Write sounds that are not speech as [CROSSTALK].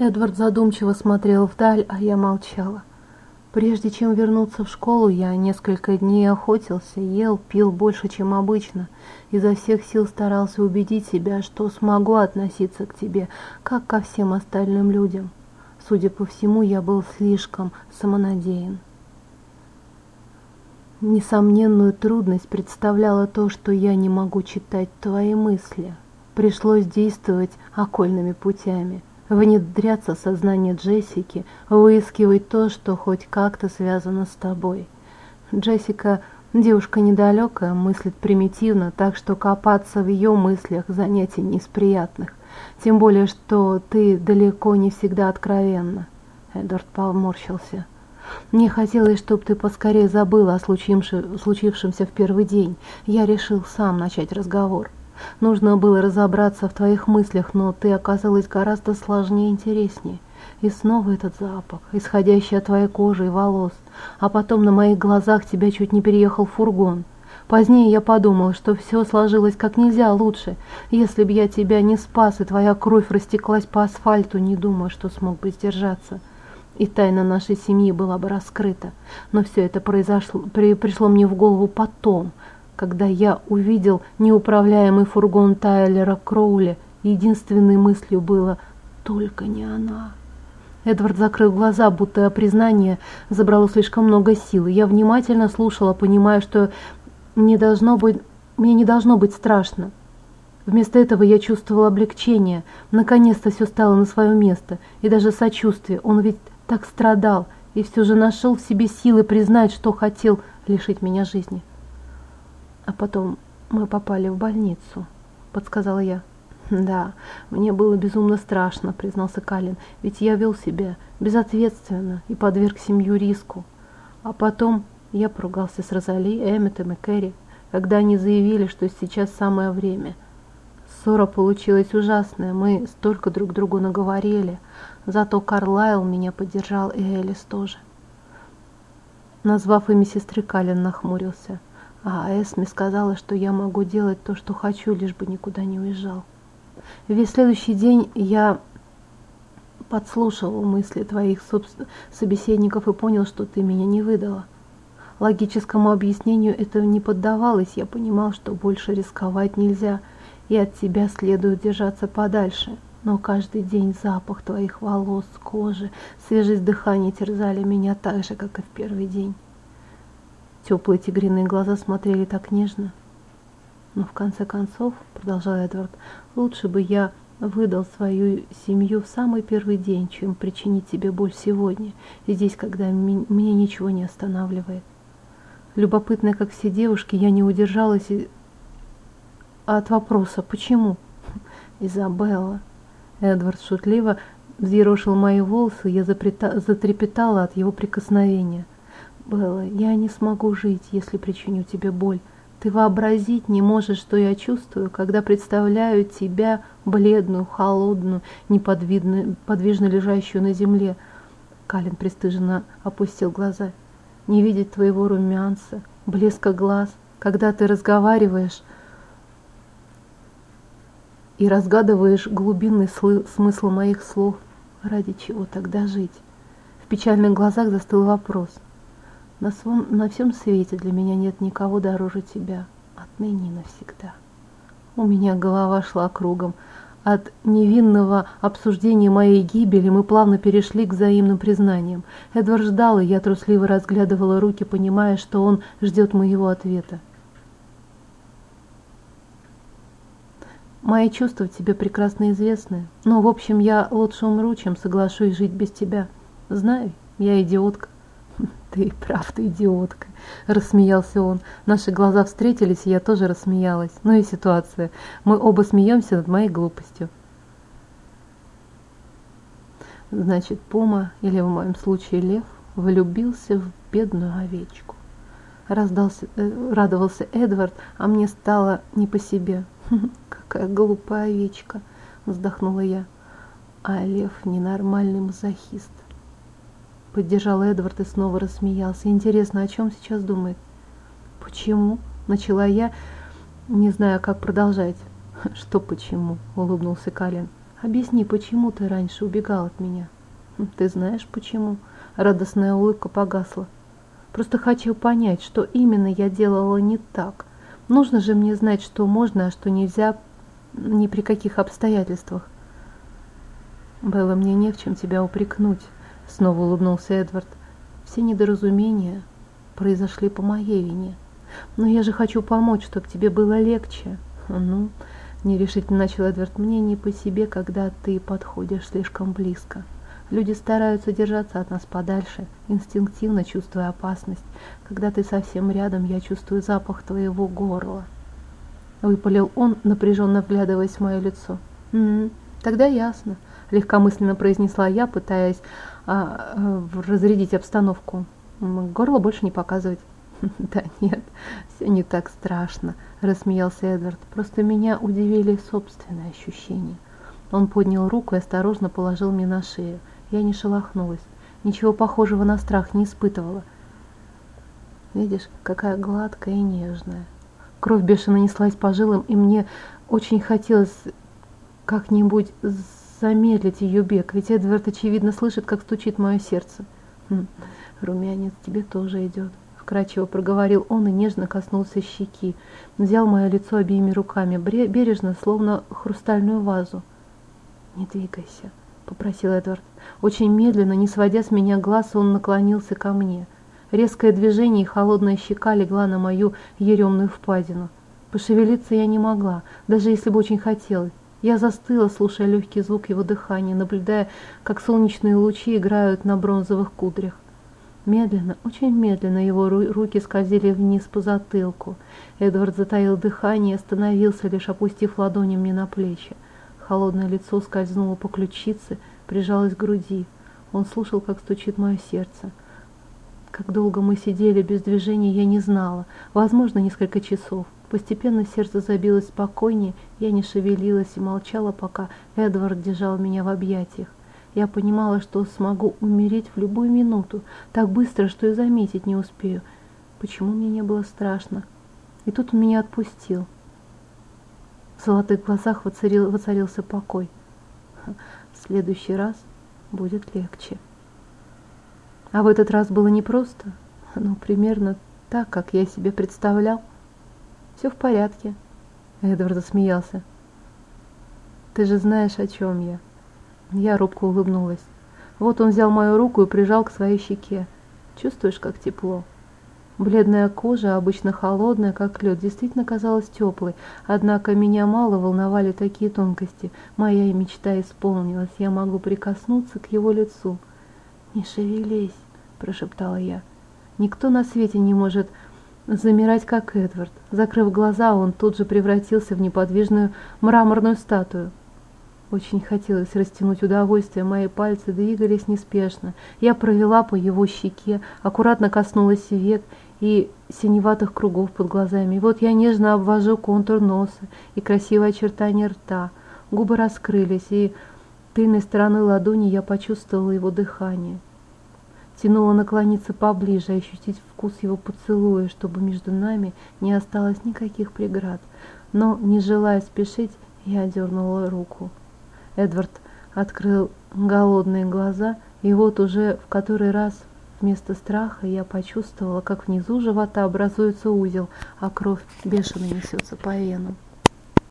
Эдвард задумчиво смотрел вдаль, а я молчала. Прежде чем вернуться в школу, я несколько дней охотился, ел, пил больше, чем обычно. Изо всех сил старался убедить себя, что смогу относиться к тебе, как ко всем остальным людям. Судя по всему, я был слишком самонадеян. Несомненную трудность представляло то, что я не могу читать твои мысли. Пришлось действовать окольными путями – внедряться в сознание Джессики, выискивать то, что хоть как-то связано с тобой. Джессика девушка недалекая, мыслит примитивно, так что копаться в ее мыслях занятие не из приятных. Тем более, что ты далеко не всегда откровенна. Эдвард поморщился. Мне хотелось, чтобы ты поскорее забыла о случившемся в первый день. Я решил сам начать разговор. Нужно было разобраться в твоих мыслях, но ты оказалась гораздо сложнее и интереснее. И снова этот запах, исходящий от твоей кожи и волос. А потом на моих глазах тебя чуть не переехал фургон. Позднее я подумал, что все сложилось как нельзя лучше. Если б я тебя не спас, и твоя кровь растеклась по асфальту, не думаю, что смог бы сдержаться. И тайна нашей семьи была бы раскрыта. Но все это произошло, при, пришло мне в голову потом, когда я увидел неуправляемый фургон Тайлера Кроули, единственной мыслью было «только не она». Эдвард закрыл глаза, будто признание забрало слишком много сил. Я внимательно слушала, понимая, что не должно быть, мне не должно быть страшно. Вместо этого я чувствовала облегчение. Наконец-то все стало на свое место. И даже сочувствие. Он ведь так страдал. И все же нашел в себе силы признать, что хотел лишить меня жизни. А потом мы попали в больницу, подсказала я. Да, мне было безумно страшно, признался Калин, ведь я вел себя безответственно и подверг семью риску. А потом я поругался с Розали, Эмметом и Кэрри, когда они заявили, что сейчас самое время. Ссора получилась ужасная, мы столько друг другу наговорили, зато Карлайл меня поддержал и Элис тоже. Назвав имя сестры, Калин нахмурился – а Эсми сказала, что я могу делать то, что хочу, лишь бы никуда не уезжал. Весь следующий день я подслушивал мысли твоих собеседников и понял, что ты меня не выдала. Логическому объяснению это не поддавалось, я понимал, что больше рисковать нельзя, и от тебя следует держаться подальше. Но каждый день запах твоих волос, кожи, свежесть дыхания терзали меня так же, как и в первый день. Теплые тигриные глаза смотрели так нежно. Но в конце концов, продолжал Эдвард, лучше бы я выдал свою семью в самый первый день, чем причинить тебе боль сегодня, здесь, когда мне ничего не останавливает. Любопытная, как все девушки, я не удержалась от вопроса «Почему?» [LAUGHS] «Изабелла». Эдвард шутливо взъерошил мои волосы, я затрепетала от его прикосновения – Белла, я не смогу жить, если причиню тебе боль. Ты вообразить не можешь, что я чувствую, когда представляю тебя бледную, холодную, неподвижно лежащую на земле. Калин пристыженно опустил глаза. Не видеть твоего румянца, блеска глаз, когда ты разговариваешь и разгадываешь глубинный смысл моих слов. Ради чего тогда жить? В печальных глазах застыл вопрос – на, свом, на всем свете для меня нет никого дороже тебя, отныне навсегда. У меня голова шла кругом. От невинного обсуждения моей гибели мы плавно перешли к взаимным признаниям. Эдвард ждал, и я трусливо разглядывала руки, понимая, что он ждет моего ответа. Мои чувства тебе прекрасно известны, но, в общем, я лучше умру, чем соглашусь жить без тебя. Знаю, я идиотка. [LAUGHS] «Ты правда идиотка!» – рассмеялся он. Наши глаза встретились, и я тоже рассмеялась. Ну и ситуация. Мы оба смеемся над моей глупостью. Значит, Пома, или в моем случае Лев, влюбился в бедную овечку. Раздался, э, радовался Эдвард, а мне стало не по себе. [LAUGHS] «Какая глупая овечка!» – вздохнула я. А Лев ненормальный мазохист. Поддержал Эдвард и снова рассмеялся. Интересно, о чем сейчас думает? Почему? Начала я, не знаю, как продолжать. [LAUGHS] Что почему? Улыбнулся Калин. Объясни, почему ты раньше убегал от меня? Ты знаешь, почему? Радостная улыбка погасла. Просто хочу понять, что именно я делала не так. Нужно же мне знать, что можно, а что нельзя ни при каких обстоятельствах. Белла, мне не в чем тебя упрекнуть, снова улыбнулся Эдвард. Все недоразумения произошли по моей вине. Но я же хочу помочь, чтобы тебе было легче. Ну, нерешительно начал Эдвард, мне не по себе, когда ты подходишь слишком близко. Люди стараются держаться от нас подальше, инстинктивно чувствуя опасность. Когда ты совсем рядом, я чувствую запах твоего горла. Выпалил он, напряженно вглядываясь в мое лицо. «М -м, тогда ясно», — легкомысленно произнесла я, пытаясь разрядить обстановку. Горло больше не показывать. [LAUGHS] «Да нет, все не так страшно», — рассмеялся Эдвард. «Просто меня удивили собственные ощущения». Он поднял руку и осторожно положил мне на шею. Я не шелохнулась, ничего похожего на страх не испытывала. Видишь, какая гладкая и нежная. Кровь бешено неслась по жилам, и мне очень хотелось как-нибудь замедлить ее бег, ведь Эдвард, очевидно, слышит, как стучит мое сердце. Хм, румянец тебе тоже идет. Вкрадчиво проговорил он и нежно коснулся щеки. Взял мое лицо обеими руками, бережно, словно хрустальную вазу. «Не двигайся», попросил Эдвард. Очень медленно, не сводя с меня глаз, он наклонился ко мне. Резкое движение и холодная щека легла на мою еремную впадину. Пошевелиться я не могла, даже если бы очень хотелось. Я застыла, слушая легкий звук его дыхания, наблюдая, как солнечные лучи играют на бронзовых кудрях. Медленно, очень медленно его руки скользили вниз по затылку. Эдвард затаил дыхание и остановился, лишь опустив ладони мне на плечи. Холодное лицо скользнуло по ключице, прижалось к груди. Он слушал, как стучит мое сердце. Как долго мы сидели без движения, я не знала. Возможно, несколько часов. Постепенно сердце забилось спокойнее, я не шевелилась и молчала, пока Эдвард держал меня в объятиях. Я понимала, что смогу умереть в любую минуту, так быстро, что и заметить не успею. Почему мне не было страшно? И тут он меня отпустил. В золотых глазах воцарил, воцарился покой. В следующий раз будет легче. А в этот раз было непросто, но примерно так, как я себе представлял. Все в порядке. Эдвард засмеялся. Ты же знаешь, о чем я. Я робко улыбнулась. Вот он взял мою руку и прижал к своей щеке. Чувствуешь, как тепло? Бледная кожа, обычно холодная, как лед, действительно казалась теплой, однако меня мало волновали такие тонкости. Моя мечта исполнилась, я могу прикоснуться к его лицу. «Не шевелись», – прошептала я. «Никто на свете не может замирать, как Эдвард». Закрыв глаза, он тут же превратился в неподвижную мраморную статую. Очень хотелось растянуть удовольствие, мои пальцы двигались неспешно. Я провела по его щеке, аккуратно коснулась век и синеватых кругов под глазами. Вот я нежно обвожу контур носа и красивое очертание рта. Губы раскрылись, и тыльной стороной ладони я почувствовала его дыхание. Тянула наклониться поближе, ощутить вкус его поцелуя, чтобы между нами не осталось никаких преград. Но, не желая спешить, я дернула руку. Эдвард открыл голодные глаза, и вот уже в который раз вместо страха я почувствовала, как внизу живота образуется узел, а кровь бешено несется по венам.